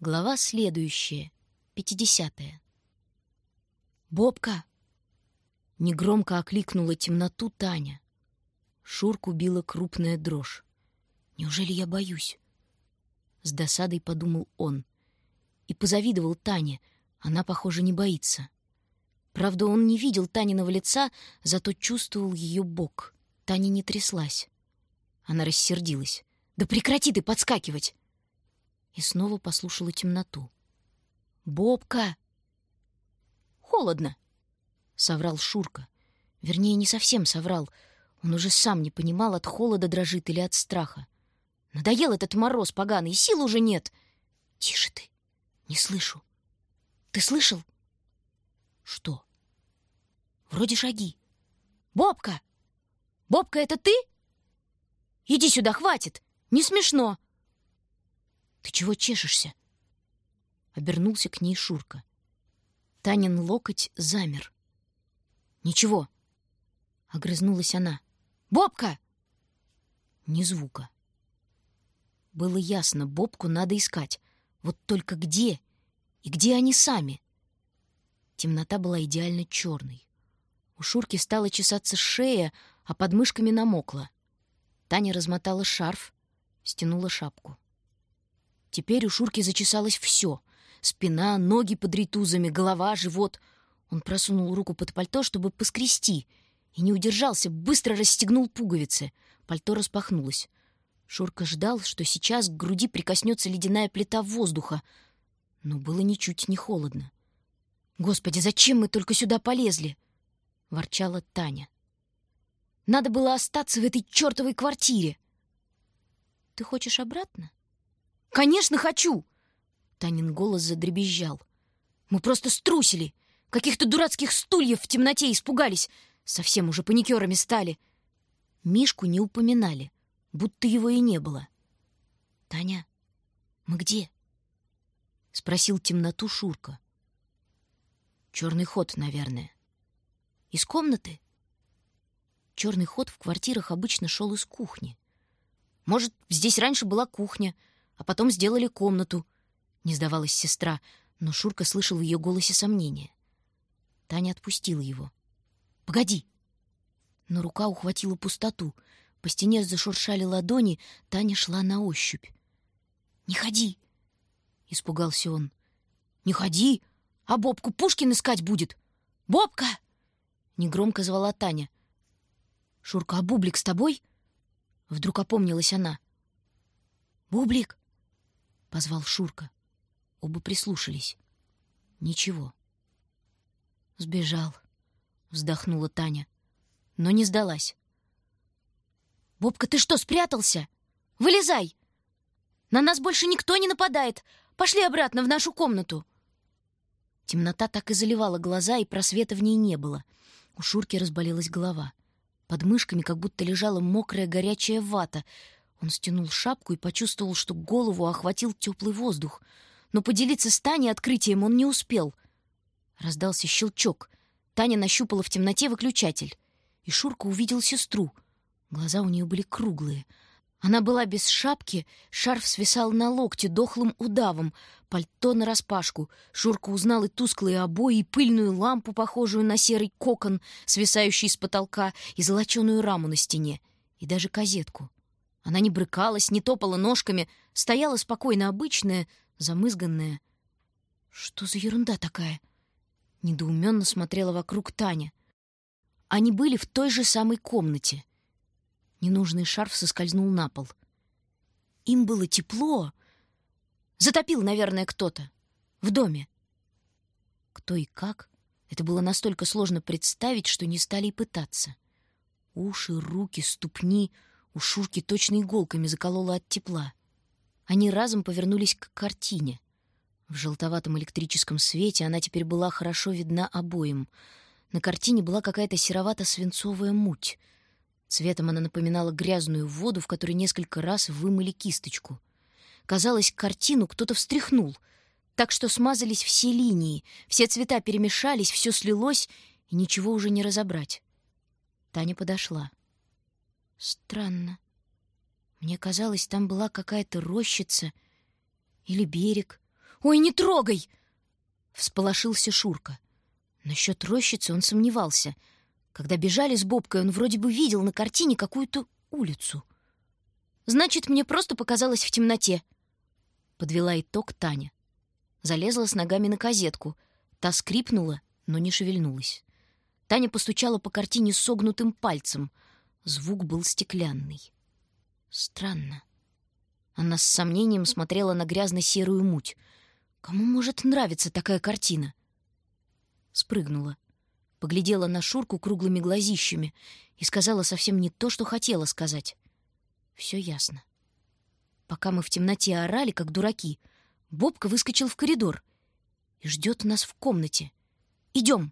Глава следующая, пятидесятая. «Бобка!» — негромко окликнула темноту Таня. Шурку била крупная дрожь. «Неужели я боюсь?» С досадой подумал он. И позавидовал Тане. Она, похоже, не боится. Правда, он не видел Таниного лица, зато чувствовал ее бок. Таня не тряслась. Она рассердилась. «Да прекрати ты подскакивать!» И снова послушала темноту. «Бобка!» «Холодно!» — соврал Шурка. Вернее, не совсем соврал. Он уже сам не понимал, от холода дрожит или от страха. «Надоел этот мороз поганый, сил уже нет!» «Тише ты! Не слышу!» «Ты слышал?» «Что?» «Вроде шаги!» «Бобка! Бобка, это ты?» «Иди сюда, хватит! Не смешно!» «Ты чего чешешься?» Обернулся к ней Шурка. Танин локоть замер. «Ничего!» — огрызнулась она. «Бобка!» Ни звука. Было ясно, Бобку надо искать. Вот только где? И где они сами? Темнота была идеально черной. У Шурки стала чесаться шея, а под мышками намокла. Таня размотала шарф, стянула шапку. Теперь у Шурки зачесалось все: Спина, ноги под ритузами, голова, живот. Он просунул руку под пальто, чтобы поскрести, и не удержался, быстро расстегнул пуговицы. Пальто распахнулось. Шурка ждал, что сейчас к груди прикоснется ледяная плита воздуха, но было ничуть не холодно. «Господи, зачем мы только сюда полезли?» — ворчала Таня. «Надо было остаться в этой чертовой квартире!» «Ты хочешь обратно?» «Конечно хочу!» Танин голос задребезжал. «Мы просто струсили! Каких-то дурацких стульев в темноте испугались! Совсем уже паникерами стали!» Мишку не упоминали, будто его и не было. «Таня, мы где?» — спросил темноту Шурка. «Черный ход, наверное». «Из комнаты?» Черный ход в квартирах обычно шел из кухни. «Может, здесь раньше была кухня, а потом сделали комнату», — не сдавалась сестра, но Шурка слышал в ее голосе сомнение. Таня отпустила его. «Погоди!» Но рука ухватила пустоту. По стене зашуршали ладони, Таня шла на ощупь. «Не ходи!» — испугался он. «Не ходи! А Бобку Пушкин искать будет! Бобка!» Негромко звала Таня. «Шурка, а Бублик с тобой?» Вдруг опомнилась она. «Бублик!» — позвал Шурка. Оба прислушались. Ничего. «Сбежал», — вздохнула Таня, но не сдалась. «Бобка, ты что, спрятался? Вылезай! На нас больше никто не нападает! Пошли обратно в нашу комнату!» Темнота так и заливала глаза, и просвета в ней не было. У Шурки разболелась голова. Под мышками как будто лежала мокрая горячая вата — он стянул шапку и почувствовал, что голову охватил теплый воздух. Но поделиться с Таней открытием он не успел. Раздался щелчок. Таня нащупала в темноте выключатель. И Шурка увидел сестру. Глаза у нее были круглые. Она была без шапки, шарф свисал на локте дохлым удавом, пальто нараспашку. Шурка узнал и тусклые обои, и пыльную лампу, похожую на серый кокон, свисающий с потолка, и золоченую раму на стене, и даже козетку. Она не брыкалась, не топала ножками, стояла спокойно обычная, замызганная. Что за ерунда такая? Недоуменно смотрела вокруг Таня. Они были в той же самой комнате. Ненужный шарф соскользнул на пол. Им было тепло. Затопил, наверное, кто-то. В доме. Кто и как? Это было настолько сложно представить, что не стали и пытаться. Уши, руки, ступни — у Шурки точно иголками заколола от тепла. Они разом повернулись к картине. В желтоватом электрическом свете она теперь была хорошо видна обоим. На картине была какая-то серовато-свинцовая муть. Цветом она напоминала грязную воду, в которой несколько раз вымыли кисточку. Казалось, картину кто-то встряхнул, так что смазались все линии, все цвета перемешались, все слилось, и ничего уже не разобрать. Таня подошла. Странно. Мне казалось, там была какая-то рощица или берег. Ой, не трогай!» Всполошился Шурка. Насчет рощицы он сомневался. Когда бежали с Бобкой, он вроде бы видел на картине какую-то улицу. «Значит, мне просто показалось в темноте», — подвела итог Таня. Залезла с ногами на козетку. Та скрипнула, но не шевельнулась. Таня постучала по картине согнутым пальцем. Звук был стеклянный. Странно. Она с сомнением смотрела на грязно-серую муть. Кому может нравиться такая картина? Спрыгнула. Поглядела на Шурку круглыми глазищами и сказала совсем не то, что хотела сказать. Все ясно. Пока мы в темноте орали, как дураки, Бобка выскочил в коридор и ждет нас в комнате. Идем.